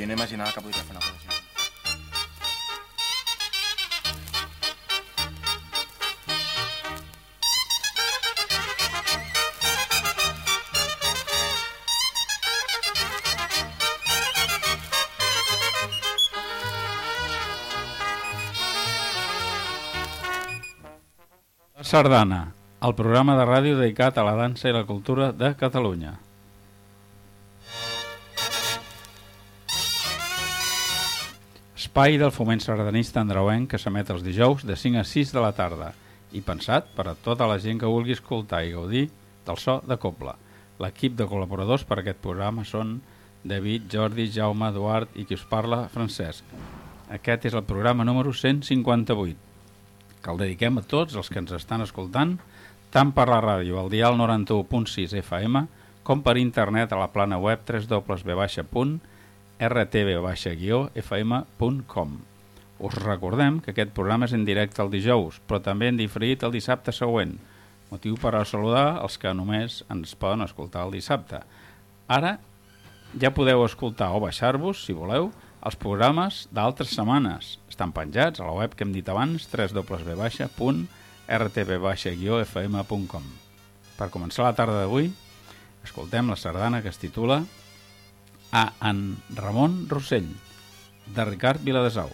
jo no imaginava que podria fer una cosa així. Sardana, el programa de ràdio dedicat a la dansa i la cultura de Catalunya. Espai del foment sardanista andreuenc que s'emet els dijous de 5 a 6 de la tarda i pensat per a tota la gent que vulgui escoltar i gaudir del so de Cobla. L'equip de col·laboradors per a aquest programa són David, Jordi, Jaume, Eduard i qui us parla, Francesc. Aquest és el programa número 158 que el dediquem a tots els que ens estan escoltant, tant per la ràdio al dial 91.6 FM com per internet a la plana web www.rtv-fm.com. Us recordem que aquest programa és en directe el dijous, però també en diferit el dissabte següent, motiu per a saludar els que només ens poden escoltar el dissabte. Ara ja podeu escoltar o baixar-vos, si voleu, els programes d'altres setmanes. Estan penjats a la web que hem dit abans, www.rtv-fm.com. Per començar la tarda d'avui, escoltem la sardana que es titula A en Ramon Rossell, de Ricard Viladesau.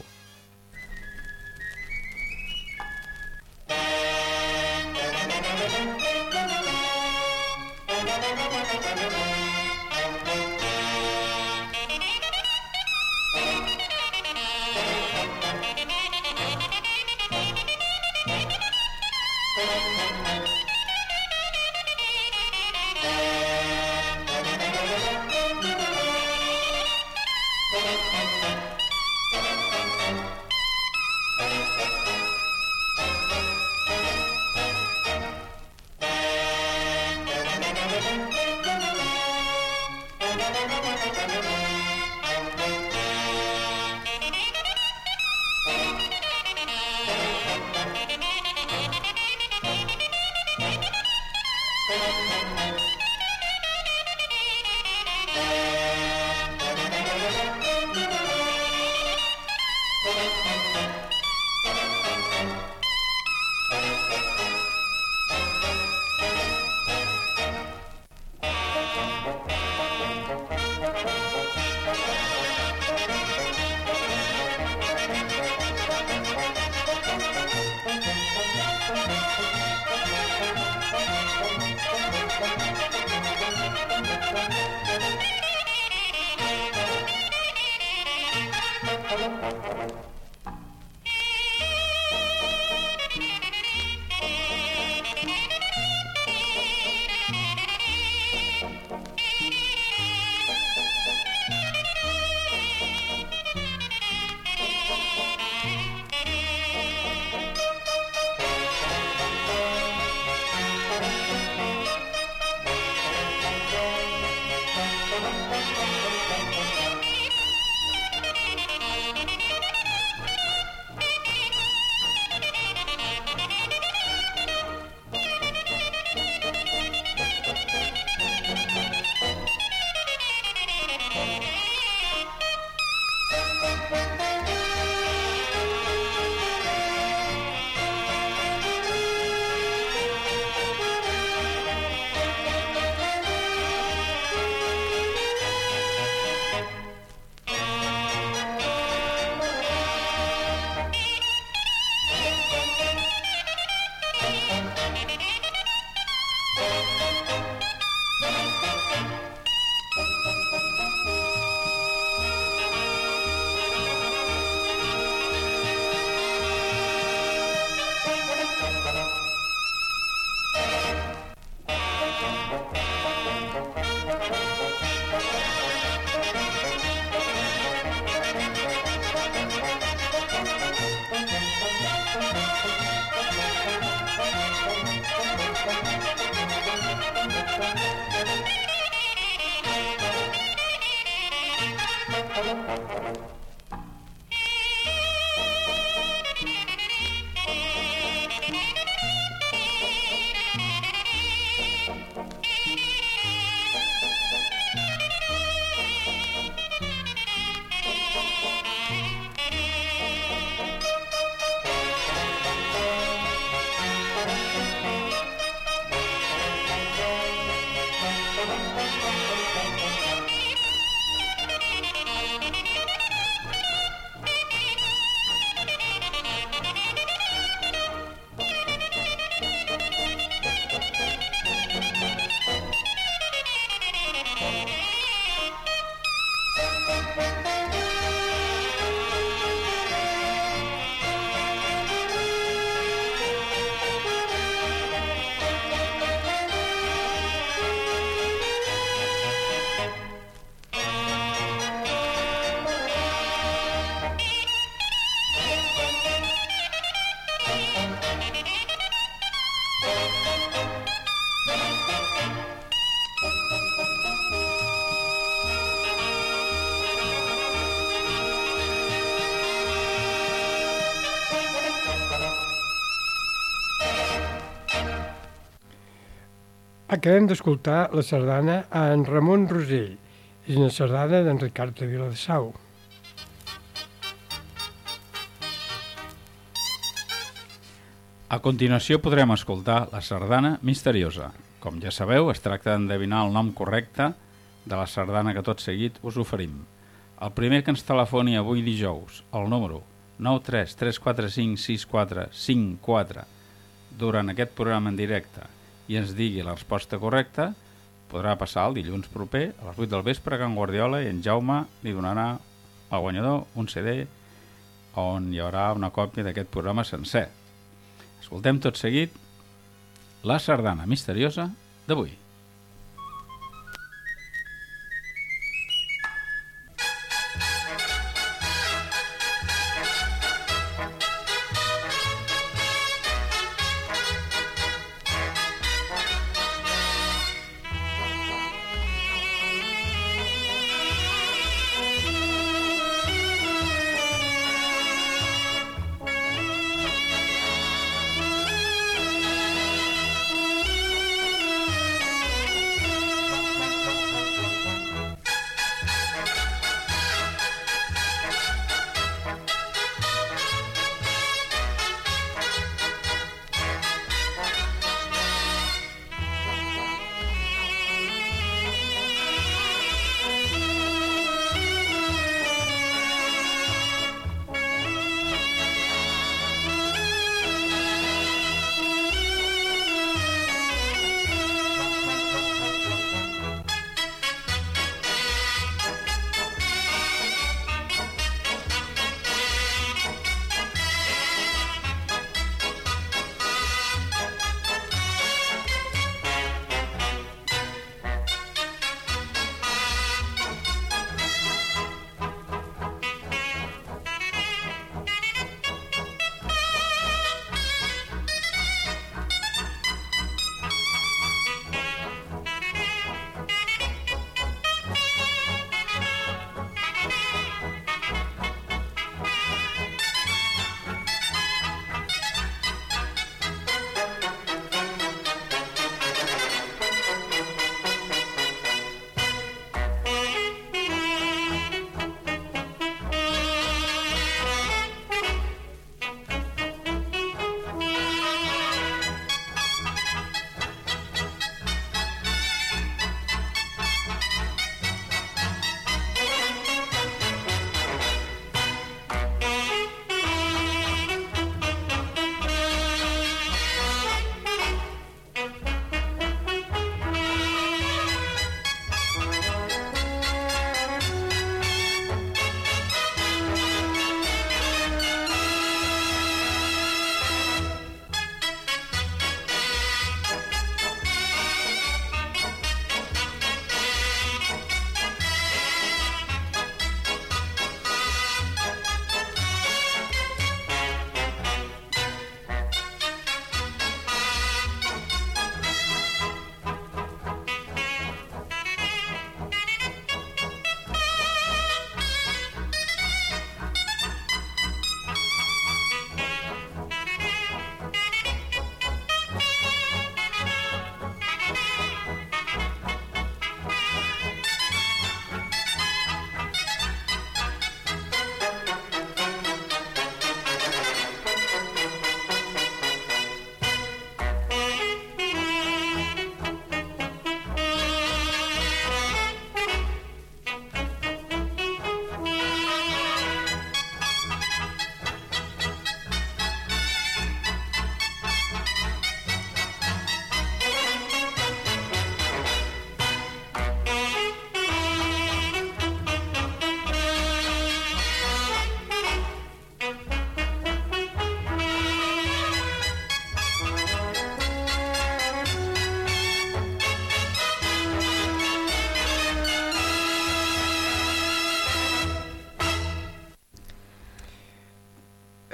Acabem d'escoltar la sardana a en Ramon Rosell. És una sardana d'en Ricard de Viladesau. A continuació podrem escoltar la sardana misteriosa. Com ja sabeu, es tracta d'endevinar el nom correcte de la sardana que tot seguit us oferim. El primer que ens telefoni avui dijous, el número 933456454, durant aquest programa en directe i ens digui la resposta correcta, podrà passar el dilluns proper a les 8 del vespre a Can Guardiola i en Jaume li donarà al guanyador un CD on hi haurà una còpia d'aquest programa sencer. Escoltem tot seguit la sardana misteriosa d'avui.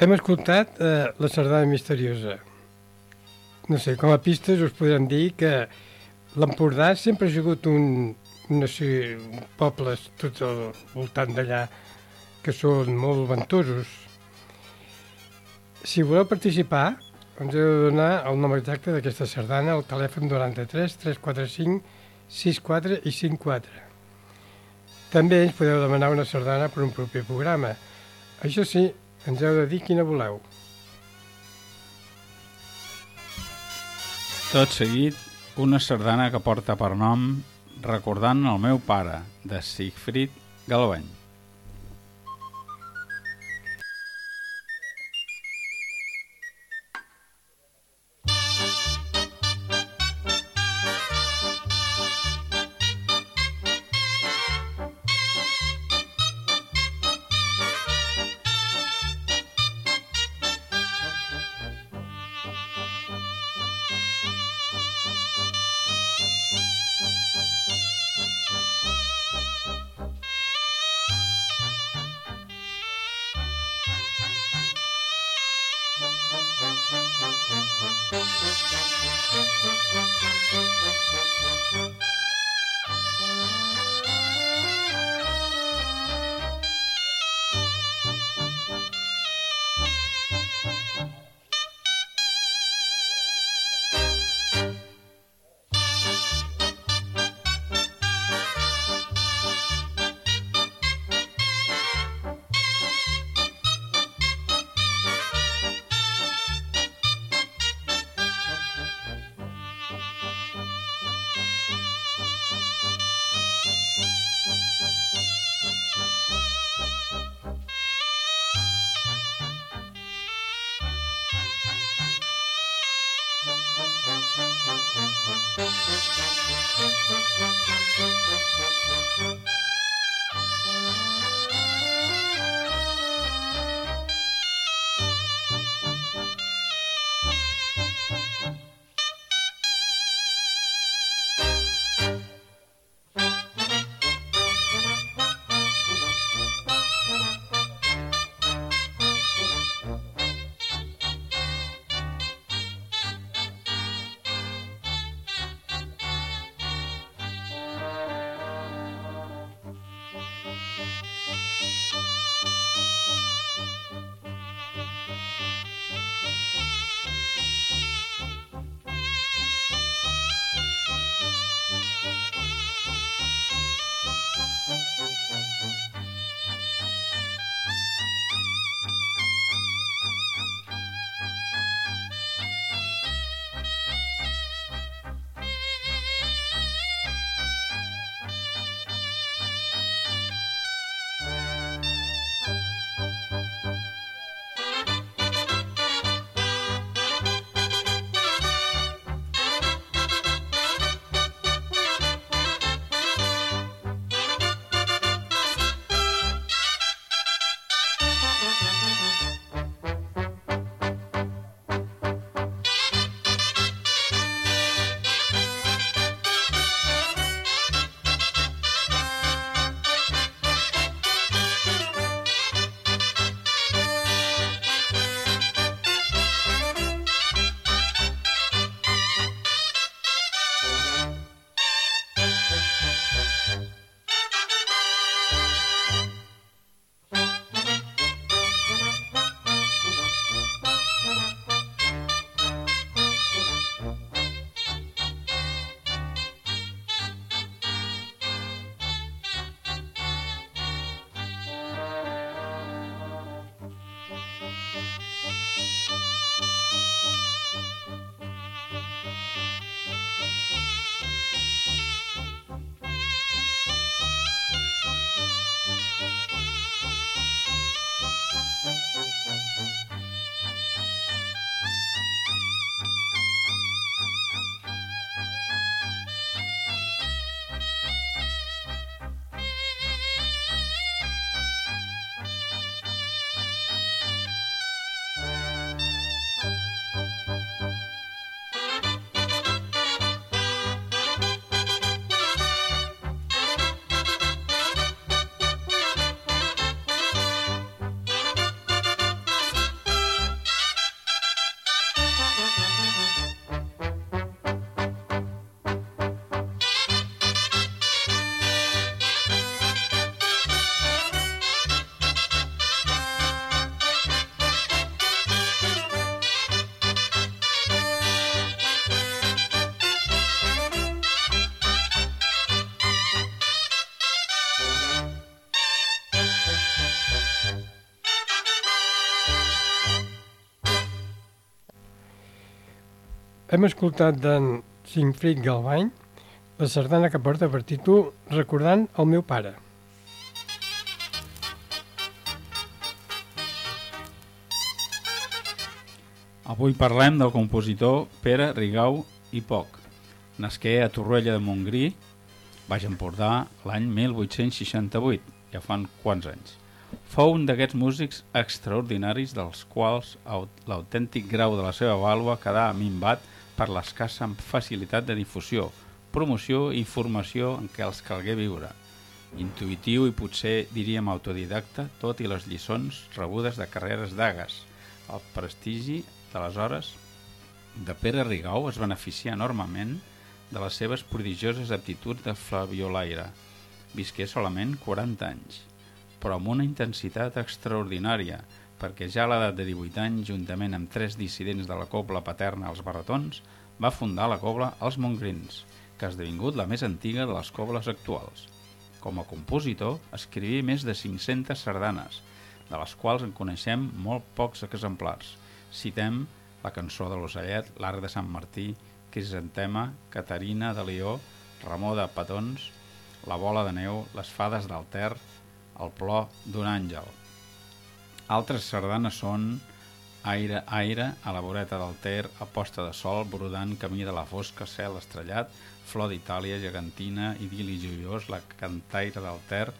Hem escoltat eh, la sardana misteriosa. No sé, com a pistes us podem dir que l'Empordà sempre ha sigut un, un, un pobles tot al voltant d'allà que són molt ventosos. Si voleu participar, ens heu de donar el nom exacte d'aquesta sardana al telèfon 93 345 64 i 54. També ens podeu demanar una sardana per un proper programa. Això sí, ens heu de dir quina voleu. Tot seguit, una sardana que porta per nom Recordant el meu pare, de Sigfrid Galvany. Música Hem escoltat d'en Siegfried Galvany la sardana que porta per títol Recordant el meu pare. Avui parlem del compositor Pere Rigau i Poc. Nasqué a Torroella de Montgrí, Baix Empordà, l'any 1868, ja fan quants anys. Fou un d'aquests músics extraordinaris dels quals l'autèntic grau de la seva vàlua quedà minvat per l'escassa facilitat de difusió, promoció i formació en què els calgué viure. Intuitiu i potser diríem autodidacta, tot i les lliçons rebudes de carreres d'agues. El prestigi d'aleshores de Pere Rigau es beneficia enormement de les seves prodigioses aptituds de flaviolaire. Visqué solament 40 anys, però amb una intensitat extraordinària, perquè ja a l'edat de 18 anys, juntament amb tres dissidents de la cobla paterna als barretons, va fundar la cobla Els Montgrins, que ha esdevingut la més antiga de les cobles actuals. Com a compositor, escriví més de 500 sardanes, de les quals en coneixem molt pocs exemplars. Citem la cançó de l'Ocellet, l'Arc de Sant Martí, Crisantema, Caterina de Lió, Ramó de Petons, La bola de neu, Les fades del Ter, El plor d'un àngel. Altres sardanes són Aire, aire, a la voreta del Ter, a posta de sol, brodant, camí de la fosca, cel estrellat, flor d'Itàlia, gegantina, idili joiós, la cantaire del Ter,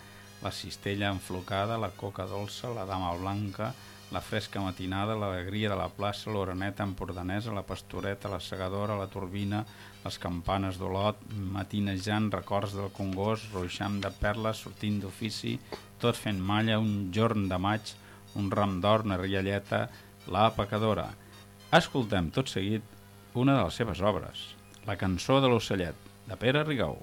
la cistella enflocada, la coca dolça, la dama blanca, la fresca matinada, l'alegria de la plaça, l'oreneta empordanesa, la pastoreta, la segadora, la turbina, les campanes d'Olot, matinejant records del Congost, ruixam de perles, sortint d'ofici, tot fent malla, un jorn de maig, un ram d'or, una rialleta, la pecadora. Escoltem tot seguit una de les seves obres, la cançó de l'ocellet, de Pere Rigau.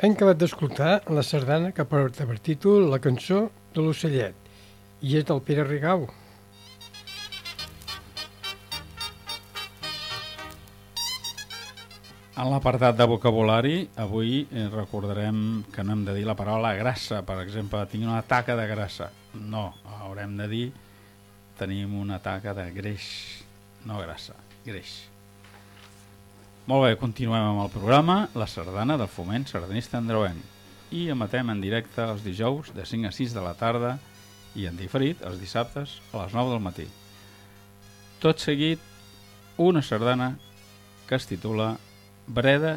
Hem acabat d'escoltar la sardana que porta per títol La cançó de l'ocellet i és del Pere Rigau. En l'apartat de vocabulari, avui eh, recordarem que no hem de dir la paraula grassa. Per exemple, tinc una taca de grassa. No, haurem de dir tenim una taca de greix, no grassa, greix. Molt bé, continuem amb el programa La Sardana del Foment Sardanista Andreuenc i emetem en directe els dijous de 5 a 6 de la tarda i en diferit els dissabtes a les 9 del matí. Tot seguit, una sardana que es titula Breda,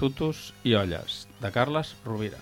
Tutus i Olles, de Carles Rovira.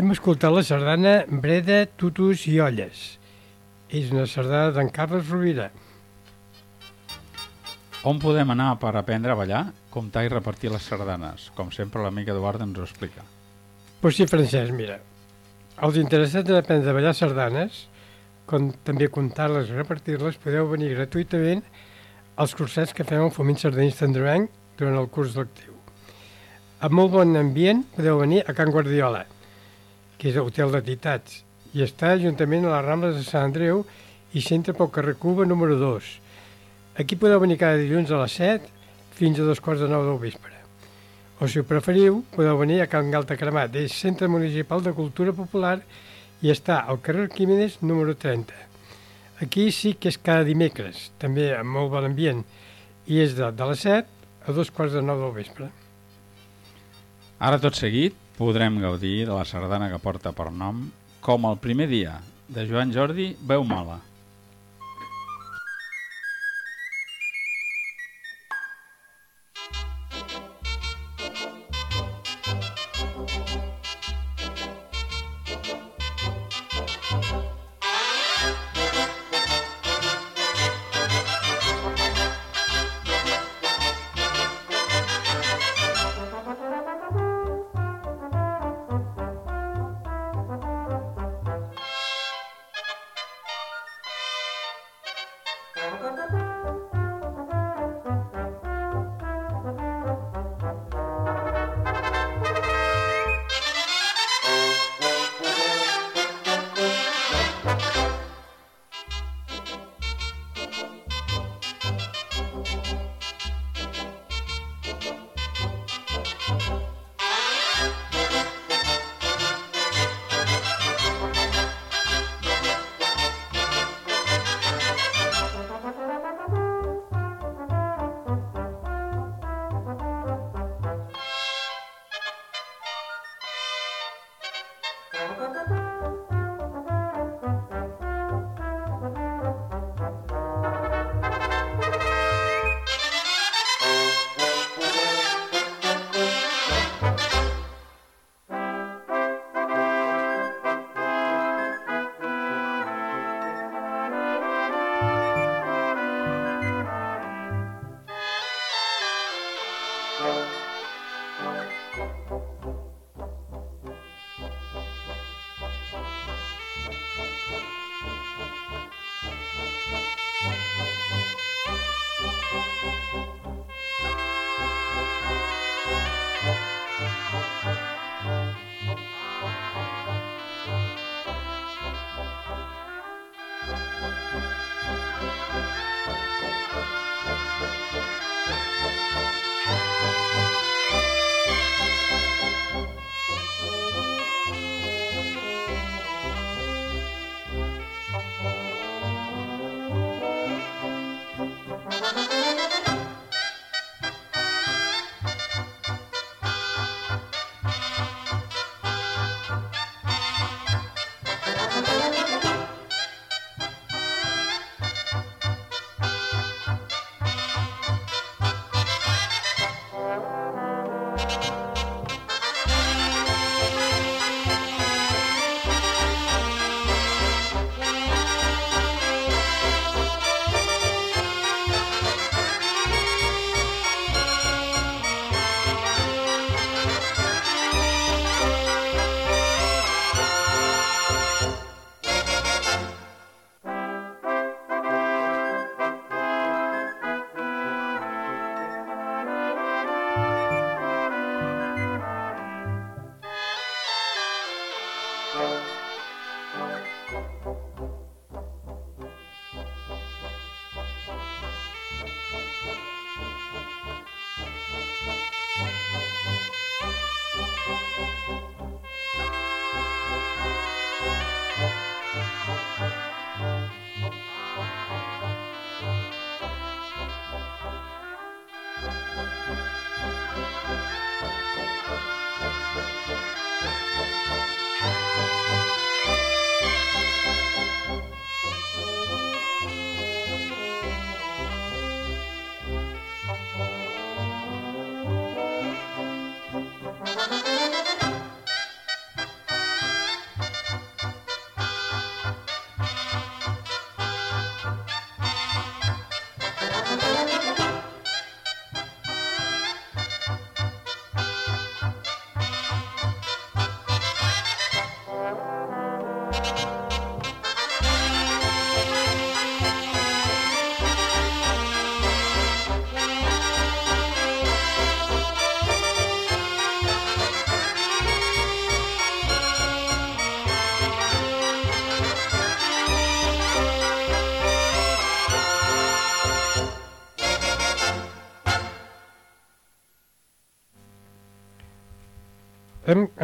Hem escoltat la sardana Breda, Tutus i Olles. És una sardana d'en Carles Rovira. On podem anar per aprendre a ballar, comptar i repartir les sardanes? Com sempre l'amic Eduard ens ho explica. Pues sí, Francesc, mira. Els interessats en aprendre a ballar sardanes, com també comptar-les i repartir-les, podeu venir gratuïtament als cursets que fem al Foment Sardanista Androvenc durant el curs lectiu. Amb molt bon ambient podeu venir a Can Guardiola, que és hotel d'entitats, i està juntament a les Rambles de Sant Andreu i centre pel carrer Cuba número 2. Aquí podeu venir cada dilluns a les 7 fins a dos quarts de 9 del vespre. O si ho preferiu, podeu venir a Can Galta Cremat, és Centre Municipal de Cultura Popular i està al carrer Químenes número 30. Aquí sí que és cada dimecres, també amb molt bon ambient, i és de, de les 7 a dos quarts de 9 del vespre. Ara tot seguit podrem gaudir de la sardana que porta per nom Com el primer dia, de Joan Jordi Veu Mala.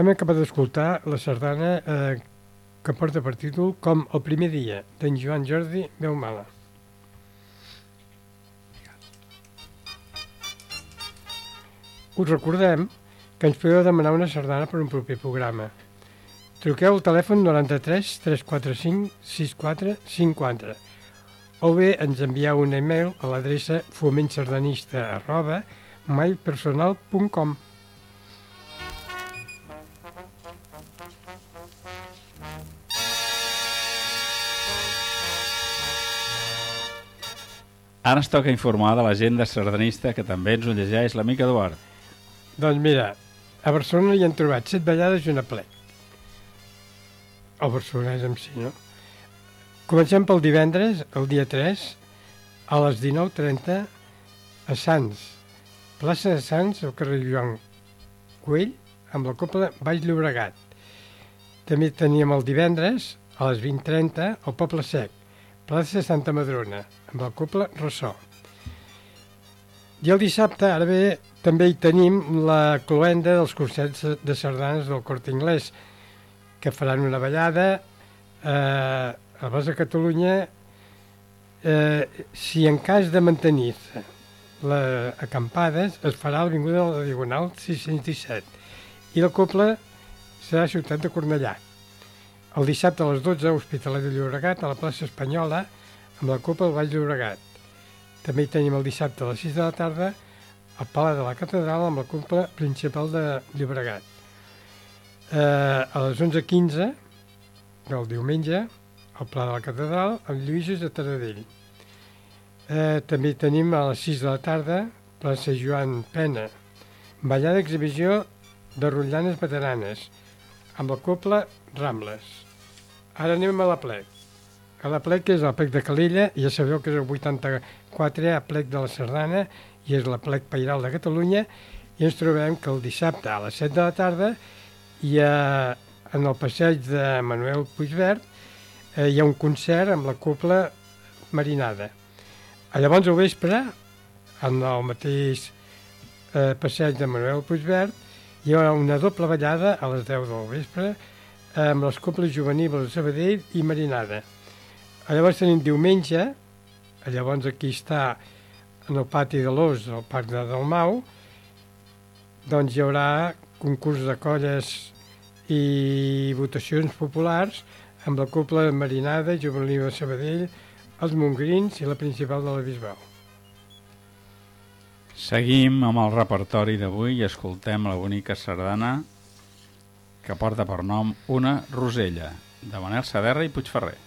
Hem, acabat d'escoltar la sardana eh, que porta per títol com el primer dia d'en Joan Jordi Veu Mala. Us recordem que ens podeu demanar una sardana per un proper programa. Truqueu al telèfon 93 345 6454 o bé ens envieu un e-mail a l'adreça fomentsardanista arroba mailpersonal.com Ara ens toca informar de l'agenda sardanista que també ens ho llegeix l'amic Eduard. Doncs mira, a Barcelona hi han trobat set ballades i una plec. El barcelonès en si, no? Comencem pel divendres, el dia 3, a les 19.30, a Sants, plaça de Sants, al carrer Joan Güell, amb la Copla Baix Llobregat. També teníem el divendres, a les 20.30, al Poble Sec, plaça de Santa Madrona, la Copla Ressò. I el dissabte, ara bé, també hi tenim la cloenda dels concerts de sardanes del Corte Inglés, que faran una ballada eh, a Base de Catalunya eh, si en cas de mantenir les acampades es farà a l'Avinguda de la Diagonal 617 i la copla serà Ciutat de Cornellà. El dissabte a les 12 a Hospitalet de Llobregat a la plaça Espanyola amb la Copa del Baix Llobregat. També hi tenim el dissabte a les 6 de la tarda al Pala de la Catedral amb la Copa Principal de Llobregat. Eh, a les 11.15 del diumenge al Pla de la Catedral amb Lluïses de Taradell. Eh, també tenim a les 6 de la tarda plaça Joan Pena, ballada d'exhibició de rotllanes veteranes amb la Copla Rambles. Ara anem a la plec. A la plec, que és el plec de Calella, ja sabeu que és el 84 a plec de la Sardana i és la plec pairal de Catalunya, i ens trobem que el dissabte a les 7 de la tarda hi ha, en el passeig de Manuel Puigverd eh, hi ha un concert amb la copla marinada. A llavors al vespre, en el mateix eh, passeig de Manuel Puigverd, hi ha una doble ballada a les 10 del vespre amb les coples juvenils de Sabadell i Marinada. Llavors tenim diumenge, llavors aquí està en el pati de l'Os, al Parc de Dalmau, doncs hi haurà concurs de colles i votacions populars amb la copla marinada, juvenil de Sabadell, els Montgrins i la principal de la Bisbal. Seguim amb el repertori d'avui i escoltem la bonica sardana que porta per nom Una Rosella, de Manel Saderra i Puigferrer.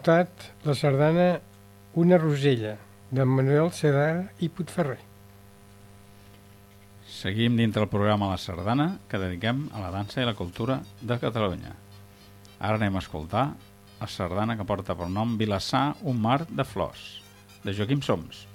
Escoltat la sardana Una rosella, de Manuel Sedar i Puigferrer. Seguim dintre el programa La Sardana, que dediquem a la dansa i la cultura de Catalunya. Ara anem a escoltar la sardana que porta per nom Vilassar, un mar de flors, de Joaquim Soms.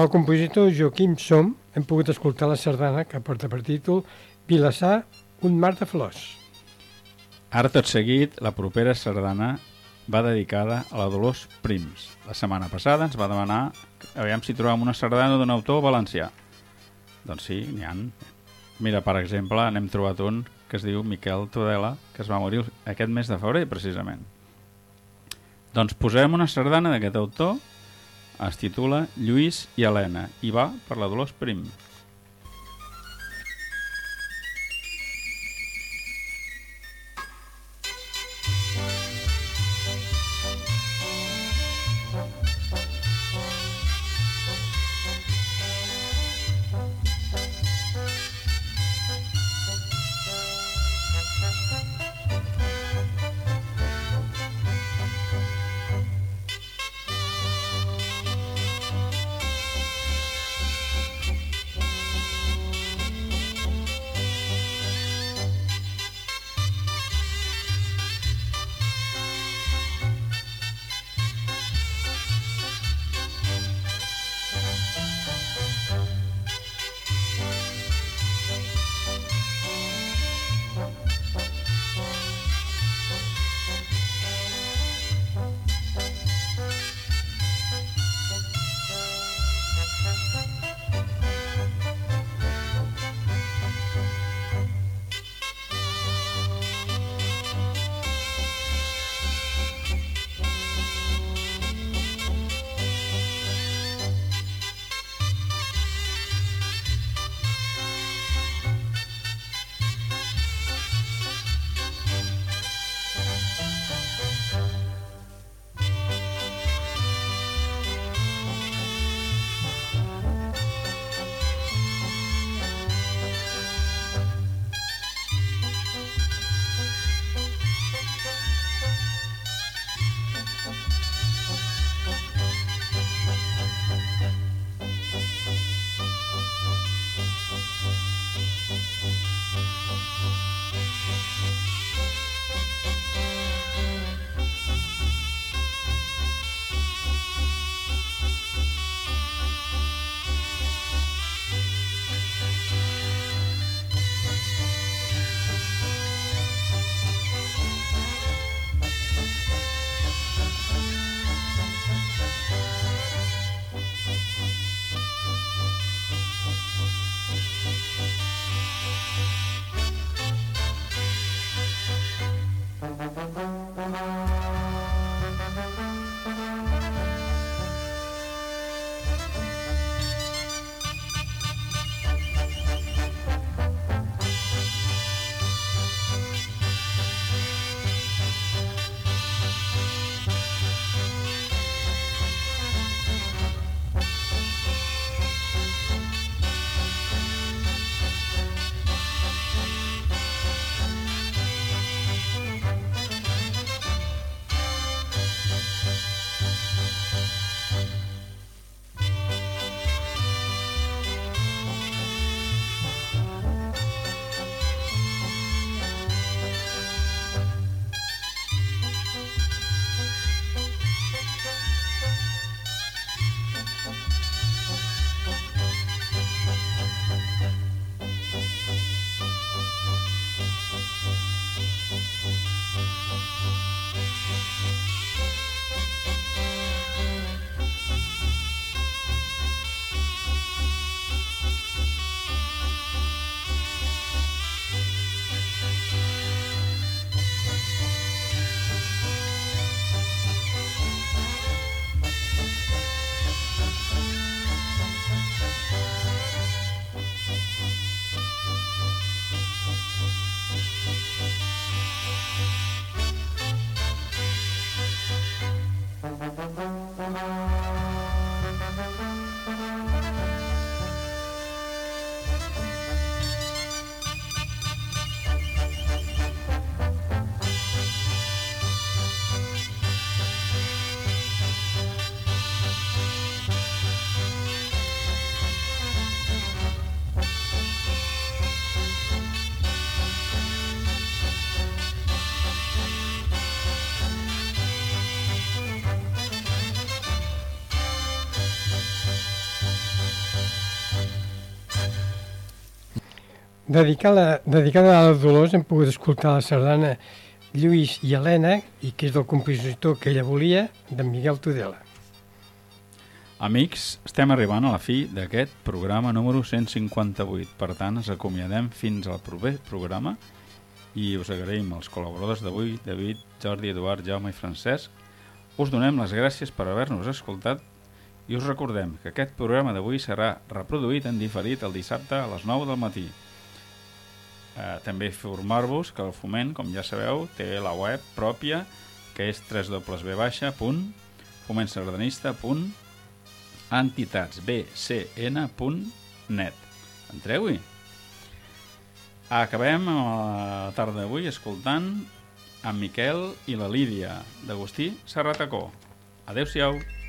Del compositor Joaquim Som hem pogut escoltar la sardana que porta per títol Vilassar, un mar de flors. Ara tot seguit, la propera sardana va dedicada a la Dolors Prims. La setmana passada ens va demanar aviam si trobem una sardana d'un autor valencià. Doncs sí, n'hi han. Mira, per exemple, n'hem trobat un que es diu Miquel Tudela, que es va morir aquest mes de febrer, precisament. Doncs posem una sardana d'aquest autor es titula Lluís i Helena i va per la Dolors Prim. Dedicada, dedicada a les Dolors hem pogut escoltar la sardana Lluís i Helena, i que és del compositor que ella volia, d'en Miguel Tudela. Amics, estem arribant a la fi d'aquest programa número 158. Per tant, ens acomiadem fins al proper programa i us agraïm els col·laboradors d'avui, David, Jordi, Eduard, Jaume i Francesc. Us donem les gràcies per haver-nos escoltat i us recordem que aquest programa d'avui serà reproduït en diferit el dissabte a les 9 del matí. Eh, també informar-vos que el Foment, com ja sabeu, té la web pròpia que és www.fomentsardanista.entitats.bcn.net Entreu-hi! Acabem a la tarda d'avui escoltant en Miquel i la Lídia d'Agustí Serratacó. Adéu-siau!